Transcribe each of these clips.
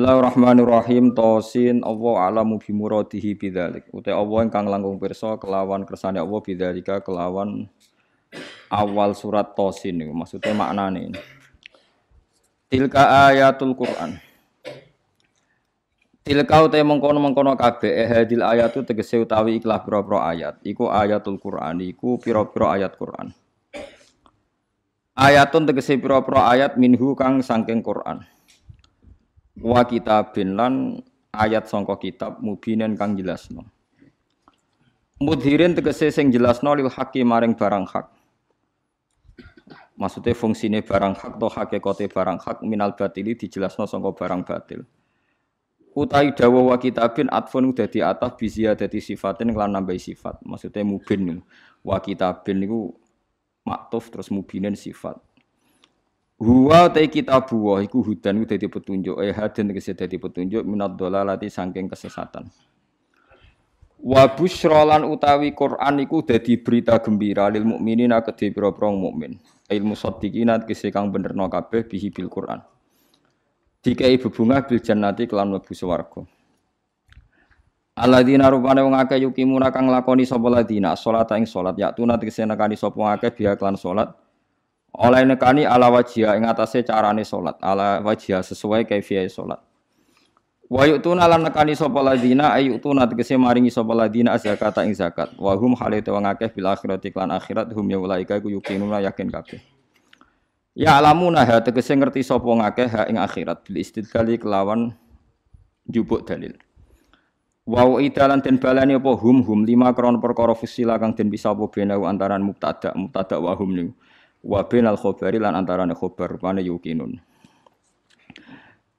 Bismillahirrahmanirrahim. Tosin Allah alamu bimuradihi bidzalik. Utai Allah ingkang langkung pirsa kelawan kersane Allah bidzalika kelawan awal surat Tosin niku. Maksudnya maknane. Tilka ayatul Quran. Tilka utai mengkono-mengkono kabeh hadil ayatu tegese utawi ikhlas pira-pira ayat. Iku ayatul Quran, iku pira-pira ayat Quran. Ayatun tegese pira-pira ayat minhu kang saking Quran wa kitabin lan ayat sangka kitab mubinen kang jelasno. Mudhirin tegese sing jelasno lil haqi maring barang hak. Maksudnya fungsine barang hak atau hakikate barang hak minal batili dijelasno sangka barang batil. Utai dawa wa kitabin atfun di atas bizia dadi sifatin kelan nambah sifat. Maksudnya mubin wa kitabin niku maktuf terus mubinen sifat. Huwa ta kitabu wa iku hudan iku dadi petunjuk eh hadan tegese dadi petunjuk minad dolalati saking kesesatan. Wa busyra utawi Quran iku dadi berita gembira lil mukminina kedhe pira-pira mukmin. Ilmu saddiqina tegese kang benerno kabeh bihi bil Quran. Dikai bebungah bil jannati kelan mlebu swarga. Alladzina rupane wong akeh yukimuna kang lakoni sapa ladina salat ing salat ya tuna tegese nekani sapa akeh biya kelan salat oleh nekani ala wajia ing atase carane salat ala wajia sesuai kaifiyah salat wa yu'tuna lan nekani sapa ladina ayutuna tegese maringi sapa ladina zakata ing zakat. Wa hum halite wong akeh bil akhirati lan akhirat hum ya ulaika iku yuqinuna yakin kabeh. Ya alamuna ha tegese ngerti sapa ngakeh ha ing akhirat. Bil istidlali kelawan jupuk dalil. Wa idalan den balani apa hum hum lima kron perkara fusila kang den bisa apa benau antaran mubtada. Mubtada wa hum niku wa bainal khabari lan antarane khabar rupane yukinun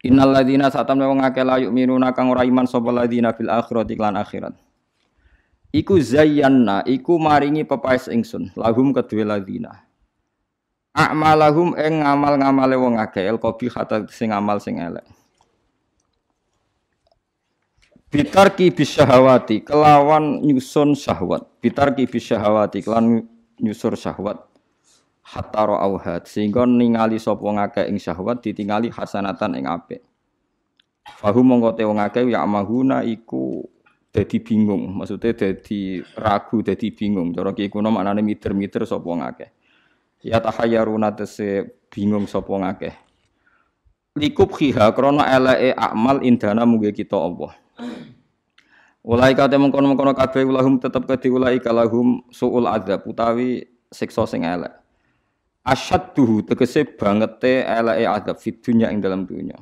Innal ladzina satamne wong akeh la yu'minuna kang ora iman sapa ladzina fil akhirati lan akhirat. Iku zayyana iku maringi pepaes ingsun lahum kedue ladzina A'malahum ing ngamal-ngamale wong akeh el kata sing amal sing elek. Bitarki bisyahawati kelawan nyusun syahwat. Bitarki bisyahawati kelawan nyusur syahwat hatta ra'auhat sehingga ningali sapa ngakeh ing syahwat ditingali hasanatan ing apik. Fahum mongko te wong akeh ya mahuna iku dadi bingung, maksudnya dadi ragu, dadi bingung. Cara ki kuno maknane miter-miter sapa ngakeh. Ya tahayyaruna tese bingung sapa ngakeh. Likup khiha krana eleke amal indana mugi kita Allah. Ulai kate mengkono-mengkono kabeh ulahum tetep kedhi ulai kalahum suul adzab utawi siksa sing elek asyadduhu tegese bangete eleke adab fid dunya ing dalam dunya.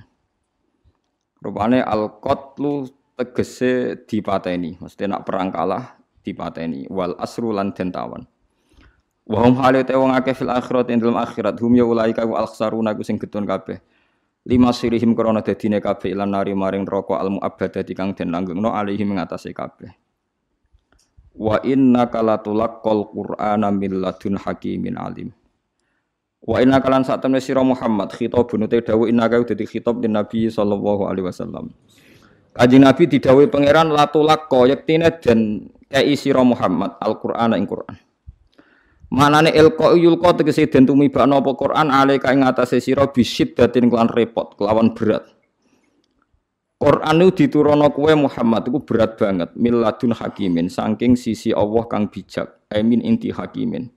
Rupane al qatlu tegese dipateni, mesti nak perang kalah dipateni wal asru lan den tawan. Wa hum halate wong akeh fil akhirat ing dalam akhirat hum ya ulaika wa akhsaruna ku sing getun kabeh. Lima sirihim krana dadine kabeh lan nari maring neraka al muabbadati kang den langgengno alihim ngatasé kabeh. Wa innaka latulaqqal qur'ana min ladun hakimin alim. Wa inna kalan saat temen sira Muhammad khitab bunute dawu inna kau dadi khitab di Nabi sallallahu alaihi wasallam. Kanjeng Nabi didhawuhi pangeran latulak yaktine dan kei sira Muhammad Al-Qur'an ing Qur'an. Manane ilqa yulqa tegese den tumibakno apa Qur'an alaika ing atase sira bisyiddatin kelan repot, kelawan berat. Quran itu diturono kue Muhammad itu berat banget miladun hakimin saking sisi Allah kang bijak amin inti hakimin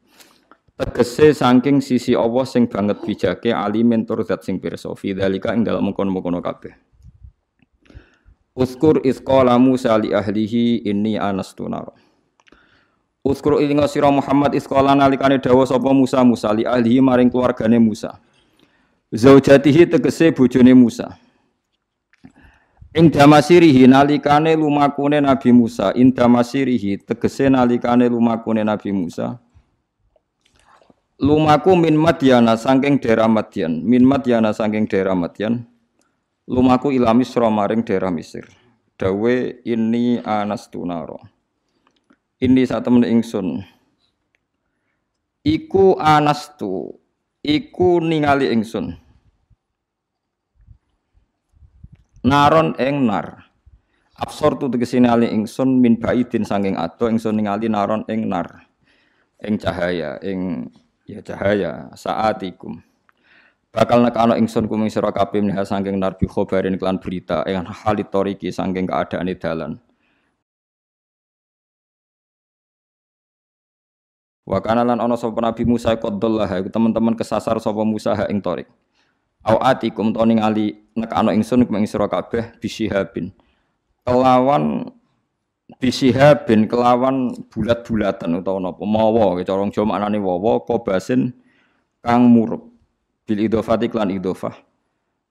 tegese saking sisi Allah sing banget bijake alimin tur zat sing pirsa fi dzalika ing dalem mengkono-mengkono kabeh. Uskur isqala Musa li ahlihi inni anastu nar Uskur ilinga sira Muhammad isqala nalikane dawuh sapa Musa? Musa li ahlihi maring keluargane Musa. Zaujatihi tegese bojone Musa. Ing damasirihi nalikane lumakune Nabi Musa, ing damasirihi tegese nalikane lumakune Nabi Musa lumaku min Madyana saking daerah Madyan, min Madyana saking daerah Madyan. Lumaku ila Misra maring daerah Mesir. Dawe ini anas tunaro. Ini saat temen ingsun. Iku anas tu, iku ningali ingsun. Naron eng nar. Absor tu tegese ningali ingsun min baidin saking ado ingsun ningali naron eng nar. Ing cahaya, ing ya cahaya saatikum bakal nekano ingsun kuming sira kabeh minha saking narbi khobarin klan berita ing halit toriki saking keadaane dalan Wa kana lan ana sapa Nabi Musa qaddallah iku teman-teman kesasar sapa Musa ha ing torik. Au atikum to ningali nekano ingsun kuming sira kabeh bisihabin. Kelawan bisihabin kelawan bulat-bulatan utawa napa? Mawa cara Jawa maknane wawa kobasin kang murup. Bil idhofati klan idhofah.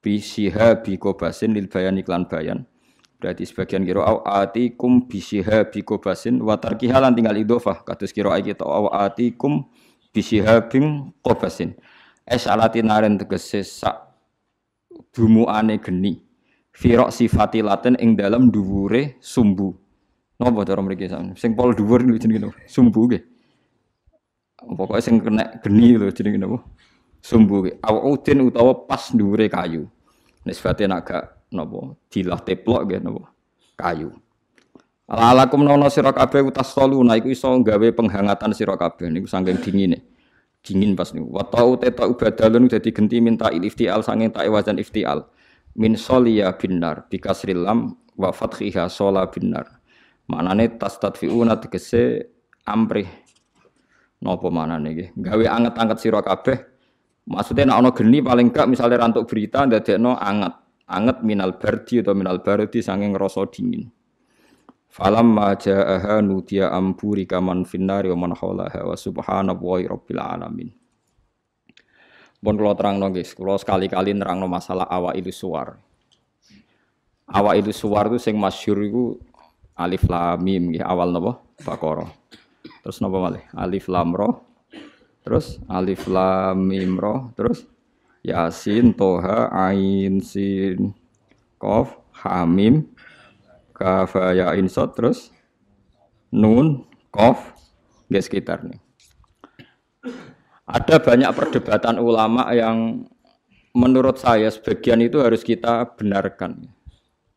Bi sihabi kobasin lil bayan iklan bayan. Berarti sebagian kira au atikum bi sihabi kobasin wa tarkiha lan tinggal idhofah. Kados kira kita au atikum bi sihabin kobasin es alati naren tegese sak dumuane geni. Firok sifati laten ing dalam dhuwure sumbu napa cara mriki sing pol dhuwur niku jenenge sumbu nggih pokoknya sing kena geni lho jenenge napa sumbu udin utawa pas dhuwure kayu nisbate nak gak napa dilah teplok nggih napa kayu Alakum nono sira kabeh utas soluna iku iso gawe penghangatan sira kabeh niku saking dingine. Dingin pas niku. Wa ta'u teta ubadalun dadi genti minta iftial saking tak wazan iftial. Min soliya binar bikasril lam wa sola binar. Manane tastadfiuna tegese amrih. Napa manane nggih? Gawe anget-anget sira kabeh Maksudnya nak ono geni paling gak misalnya rantuk berita no anget, anget minal bardi atau minal bardi sanging rasa dingin. Falam maja'aha nudia amburi kaman finnari wa man haulaha wa subhanallahi rabbil alamin. Bon kalau terang guys, kalau sekali-kali nerang masalah awa itu suar. Awa itu suar itu sing masyur itu alif lam mim awal napa? Baqarah. Terus napa malih? Alif lam roh Terus alif lam mim roh, terus yasin toha ain sin kof hamim kaf ya insot terus nun kof ya sekitar nih. Ada banyak perdebatan ulama yang menurut saya sebagian itu harus kita benarkan.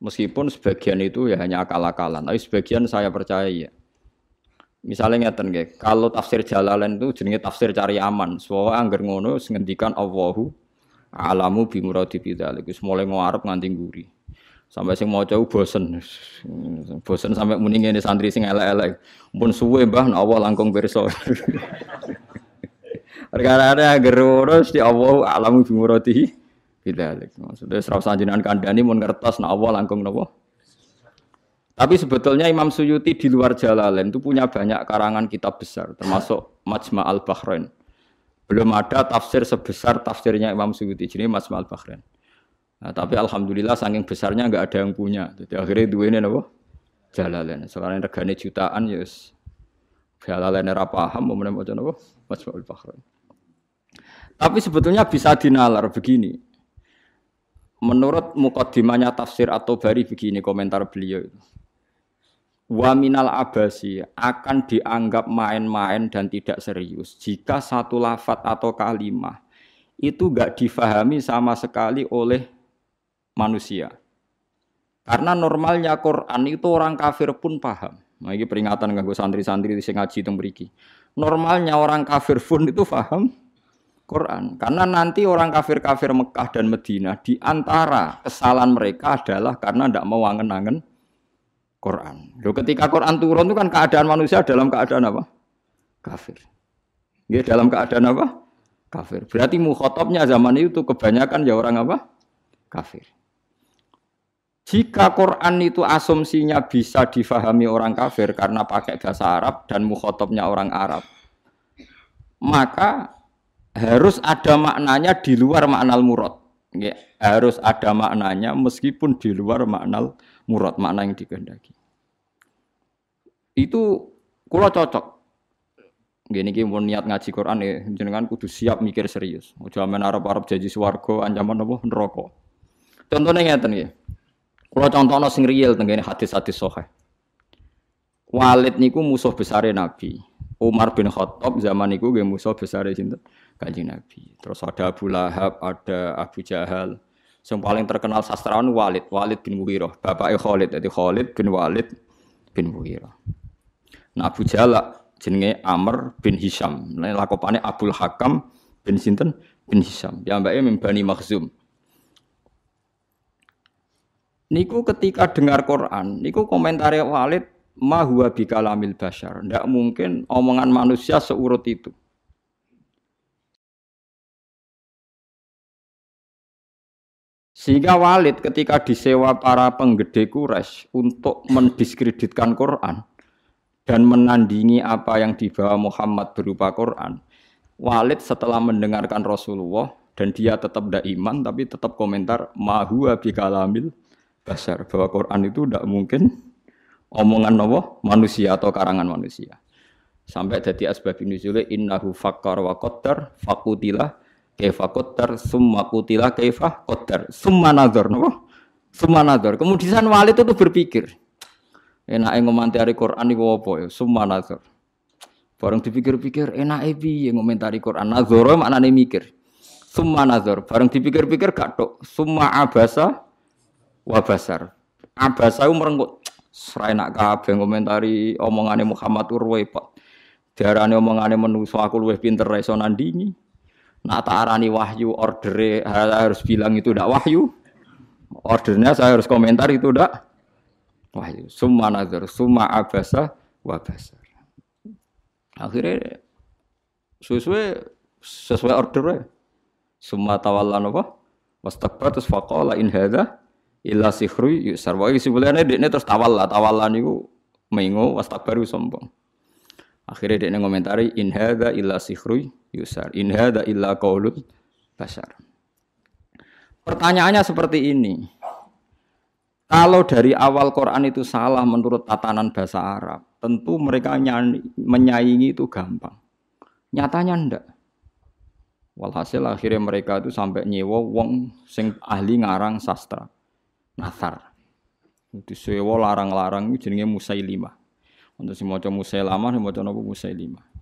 Meskipun sebagian itu ya hanya akal-akalan, tapi sebagian saya percaya ya. Misalnya ngeten nggih, kalau tafsir Jalalain itu jenenge tafsir cari aman. Soale angger ngono ngendikan Allahu alamu bi muradi bidzalik. Wis mulai ngarep nganti nguri. Sampai sing maca bosen. Bosen sampai muni ngene santri sing elek-elek. Pun suwe Mbah Allah langkung pirsa. Perkara ada ngono di Allahu alamu bi muradi bidzalik. Maksudnya serau sanjinan kandhani mun ngertos nek Allah langkung napa? Tapi sebetulnya Imam Suyuti di luar Jalalain itu punya banyak karangan kitab besar, termasuk Majma al-Bahrain. Belum ada tafsir sebesar tafsirnya Imam Suyuti, jadi Majma al-Bahrain. Nah, tapi alhamdulillah saking besarnya nggak ada yang punya. Jadi akhirnya dua ini apa? Jalalain. Sekarang regane jutaan ya yes. Jalalain era paham mau menemukan apa? Majma al-Bahrain. Tapi sebetulnya bisa dinalar begini. Menurut mukaddimahnya tafsir atau bari begini komentar beliau itu wa minal abasi akan dianggap main-main dan tidak serius jika satu lafat atau kalimah itu gak difahami sama sekali oleh manusia. Karena normalnya Quran itu orang kafir pun paham. Nah, ini peringatan gue santri-santri di ngaji itu. Normalnya orang kafir pun itu paham Quran. Karena nanti orang kafir-kafir Mekah dan Medina di antara kesalahan mereka adalah karena tidak mau angen-angen Quran. Loh, ketika Quran turun itu kan keadaan manusia dalam keadaan apa? Kafir. Ya dalam keadaan apa? Kafir. Berarti mukhotobnya zaman itu kebanyakan ya orang apa? Kafir. Jika Quran itu asumsinya bisa difahami orang kafir karena pakai bahasa Arab dan mukhotobnya orang Arab, maka harus ada maknanya di luar makna murad. Ya, harus ada maknanya meskipun di luar makna murad, makna yang dikehendaki itu kula cocok. Gini ki mau niat ngaji Quran ya, jenengan kudu siap mikir serius. Ojo amen arep-arep janji swarga ancaman apa neraka. Contohnya ngeten nggih. Kula contohno sing real tengene hadis-hadis sahih. Walid niku musuh besar Nabi. Umar bin Khattab zaman niku nggih musuh besar sinten? Kanjeng Nabi. Terus ada Abu Lahab, ada Abu Jahal. Yang paling terkenal sastrawan Walid, Walid bin Mughirah, bapaknya Khalid. Jadi Khalid bin Walid bin Mughirah. Nah Abu Jahal jenenge Amr bin Hisham. Nah lakopane Abdul Hakam bin sinten bin Hisam. Ya mbaknya min Bani Makhzum. Niku ketika dengar Quran, niku komentar Walid ma huwa bikalamil bashar. Ndak mungkin omongan manusia seurut itu. Sehingga Walid ketika disewa para penggede Quraisy untuk mendiskreditkan Quran dan menandingi apa yang dibawa Muhammad berupa Quran, Walid setelah mendengarkan Rasulullah dan dia tetap tidak iman tapi tetap komentar mahua bikalamil basar bahwa Quran itu tidak mungkin omongan Allah manusia atau karangan manusia. Sampai jadi asbab nuzule innahu fakkar wa qaddar fakutilah kaifa qaddar summa kutilah kaifa qaddar. Summa nazar napa? Summa nazar kemudian Walid itu berpikir enake ngomentari Quran iku apa ya? Summa nazar bareng dipikir-pikir enake piye ngomentari Quran? Nazar maknane mikir. Summa nazar bareng dipikir-pikir gak tok. Summa abasa wa basar. Abasa merenggut serai nak kabeh ngomentari omongane Muhammad Urwepot diarani omongane menungso aku luwih pinter iso nandingi Nah tak arani wahyu order harus bilang itu tidak wahyu. Ordernya saya harus komentar itu tidak wahyu. Summa nazar, summa abasa wa basar. Akhirnya sesuai sesuai ordernya. Summa tawalla napa? Wastakbar terus faqala in hadza illa sihru yusar. Wa sebenarnya dekne terus tawalla, tawalla niku mengo wastakbar sombong. Akhirnya dia ngomentari in hadza illa sihru yusar. In hadza illa qaulul basar. Pertanyaannya seperti ini. Kalau dari awal Quran itu salah menurut tatanan bahasa Arab, tentu mereka menyaingi itu gampang. Nyatanya ndak. Walhasil akhirnya mereka itu sampai nyewa wong sing ahli ngarang sastra. Nasar. Disewa larang-larang itu jenenge Musailimah. Untuk si maca Musailamah, si maca Musailimah.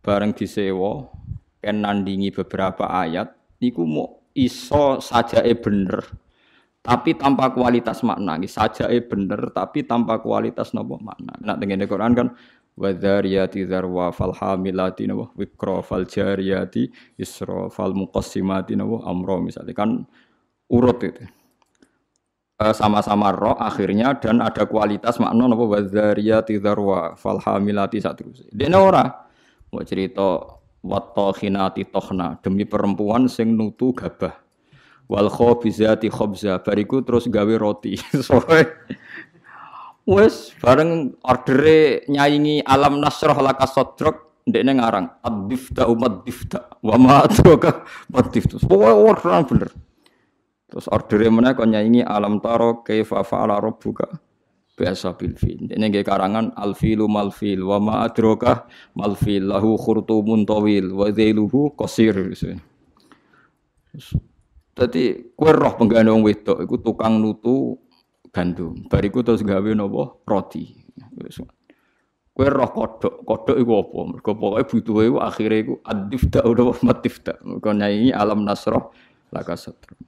Bareng disewa, kan nandingi beberapa ayat, niku mau iso saja e bener, tapi tanpa kualitas makna. Saja e bener, tapi tanpa kualitas nopo makna. Nak dengan Quran kan wadhariyati dzarwa fal hamilati nawa wikra fal jariyati isra fal muqassimati nawa amro misalnya kan urut itu Eh, sama-sama roh akhirnya dan ada kualitas makna napa wadzariyati dzarwa fal hamilati satrus. Dene ora mau cerita wattokhinati tohna demi perempuan sing nutu gabah. Wal khabizati khabza bariku terus gawe roti. Wes bareng ordere nyaingi alam nasroh laka sodrok ndekne ngarang ad-difta umat difta wa ma adraka mad difta. Pokoke orang bener. Terus order mana kau nyanyi alam taro kaifa fa'ala rabbuka biasa bil fil. Ini nggih karangan al filu mal fil wa ma adraka mal fil lahu khurtumun tawil wa dhailuhu qasir. Dadi kowe roh penggane wong wedok iku tukang nutu gandum. Bariku terus gawe napa roti. Kowe roh kodok, kodok iku apa? Mergo pokoke butuhe iku akhire iku adifta utawa matifta. Mergo nyanyi alam nasroh laka satru.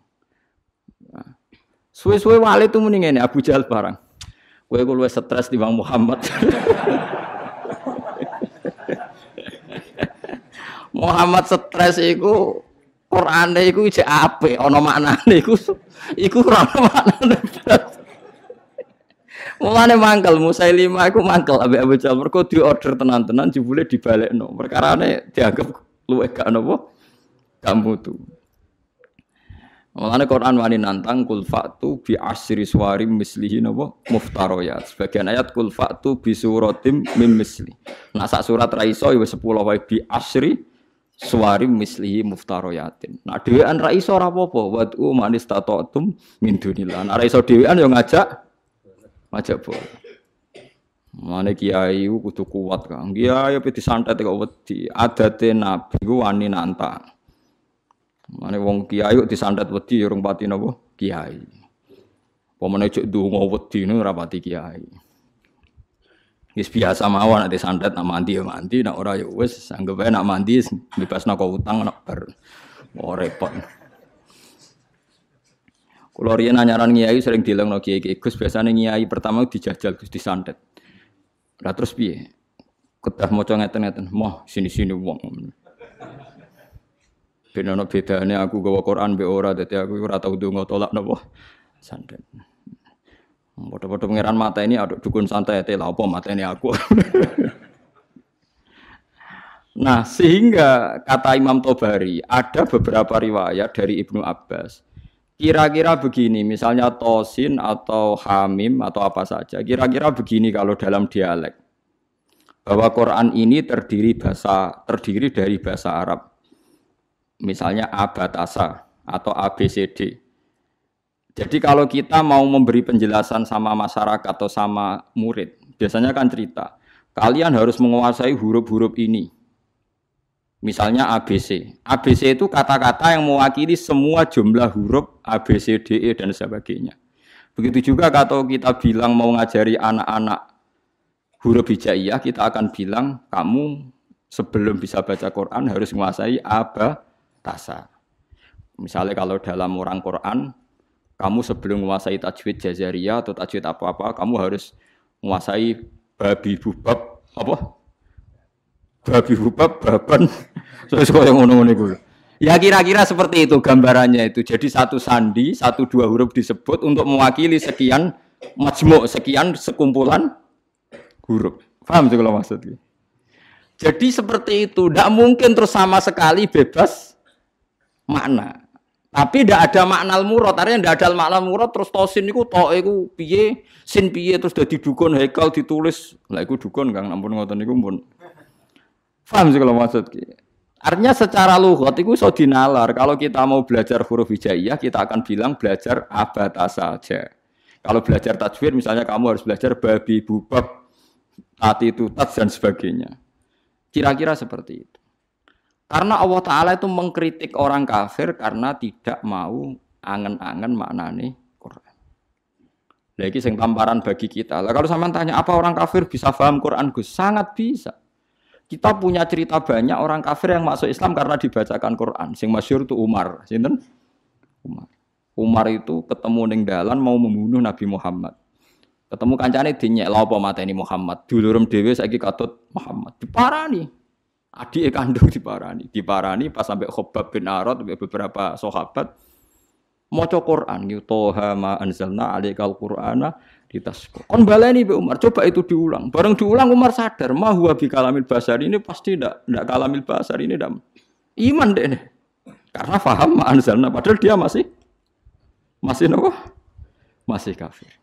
Suwe-suwe wali itu mending ini Abu Jahal barang. Kue gue stres di Bang Muhammad. Muhammad stres iku Qur'ane iku ijek apik ana maknane iku iku ora ana maknane. Mulane mangkel Musailimah iku mangkel ambek Abu Jahal mergo diorder tenan-tenan jebule dibalekno. Perkarane dianggap luwih gak napa? Gak mutu. Mulane Quran wani nantang kul fa'tu bi asri suwarim mislihi napa muftaroyat. Sebagian ayat kul fa'tu bi suratim mim misli. Nah sak surat ra iso ya wis 10 wae bi asri suwarim mislihi muftaroyatin. Nah dhewean ra iso ora apa-apa. Wad'u man istata'tum min dunillah. Nah ra iso dhewean ya ngajak ngajak boleh. Mane kiai kudu kuat kan. Kiai pe disantet kok wedi. Adate nabi ku wani nantang. Mane wong kiai kok disantet wedi ya urung pati napa? Kiai. Pemene cek ndonga wedi nu ora pati kiai. Wis biasa mawon nek disantet nak mandi ya mandi, nak ora ya wis anggap ae nak mandi bebasno kok utang nak bar. Oh repot. Kalau riyen anyaran kiai sering dilengno kiai kiai Gus biasanya kiai pertama dijajal Gus disantet. Lah terus piye? Kedah maca ngeten-ngeten, "Moh sini-sini wong." Ben ana bedane aku gawa Quran be ora dadi aku ora tau ndonga tolak napa santet. Padha-padha pangeran mata ini aduk dukun santai teh apa mata ini aku. nah, sehingga kata Imam Tobari ada beberapa riwayat dari Ibnu Abbas. Kira-kira begini, misalnya tosin atau hamim atau apa saja. Kira-kira begini kalau dalam dialek. Bahwa Quran ini terdiri bahasa terdiri dari bahasa Arab. Misalnya abatasa atau ABCD. Jadi kalau kita mau memberi penjelasan sama masyarakat atau sama murid, biasanya kan cerita, kalian harus menguasai huruf-huruf ini. Misalnya ABC. ABC itu kata-kata yang mewakili semua jumlah huruf A, B, C, D, E, dan sebagainya. Begitu juga kalau kita bilang mau ngajari anak-anak huruf hijaiyah, kita akan bilang kamu sebelum bisa baca Quran harus menguasai aba tasa. Misalnya kalau dalam orang Quran, kamu sebelum menguasai tajwid jazariyah atau tajwid apa-apa, kamu harus menguasai babi bubab apa? Babi bubab baban. Kok yang iku. Ya kira-kira seperti itu gambarannya itu. Jadi satu sandi, satu dua huruf disebut untuk mewakili sekian majmuk, sekian sekumpulan huruf. Paham sih kalau maksudnya? Jadi seperti itu, tidak mungkin terus sama sekali bebas makna. Tapi tidak ada makna murad, artinya tidak ada makna murad terus tosin itu to iku piye, sin piye terus dadi dukun hekal ditulis. Lah iku dukun Kang, ampun ngoten niku pun. Paham sih kalau maksud Artinya secara lugat itu so dinalar. Kalau kita mau belajar huruf hijaiyah, kita akan bilang belajar abata saja. Kalau belajar tajwid, misalnya kamu harus belajar babi, bubab, tati, tutat, dan sebagainya. Kira-kira seperti itu. Karena Allah Ta'ala itu mengkritik orang kafir karena tidak mau angen-angen maknane Quran. Lagi sing tamparan bagi kita. Lah kalau sama tanya apa orang kafir bisa paham Quran Gus? Sangat bisa. Kita punya cerita banyak orang kafir yang masuk Islam karena dibacakan Quran. Sing masyur itu Umar. Sinten? Umar. Umar itu ketemu ning dalan mau membunuh Nabi Muhammad. Ketemu kancane dinyek lha apa mateni Muhammad. Dulurem dhewe saiki katut Muhammad. Diparani. Adik kandung diparani, diparani pas sampai Khobab bin Arad beberapa sahabat maca Quran toha ma anzalna alaikal qur'ana ditasku. Kon baleni Mbak Umar, coba itu diulang. Bareng diulang Umar sadar, ma huwa bi kalamil basar ini pasti ndak ndak kalamil basar ini ndak iman deh nih. Karena faham ma anzalna padahal dia masih masih nopo? Masih kafir.